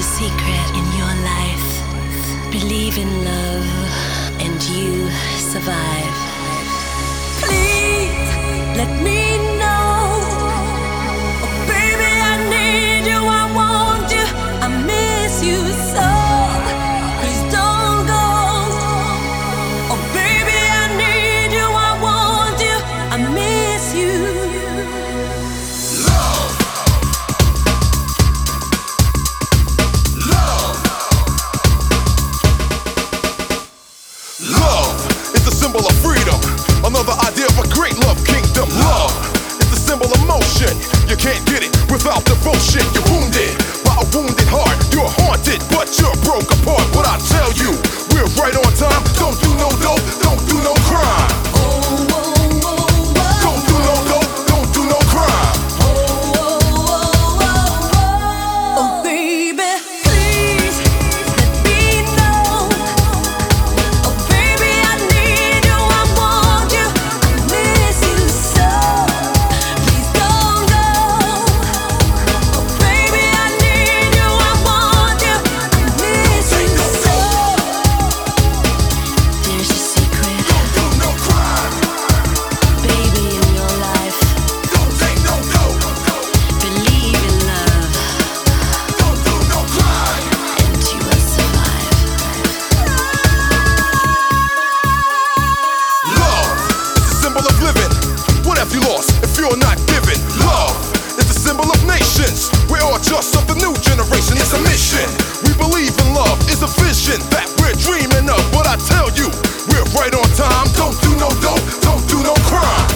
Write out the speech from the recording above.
a secret in your life. Believe in love, and you survive. Please let me. shit. life you lost if you're not giving love. It's a symbol of nations. We're just of the new generation. It's a mission. We believe in love. It's a vision that we're dreaming of. But I tell you, we're right on time. Don't do no dope. Don't do no crime.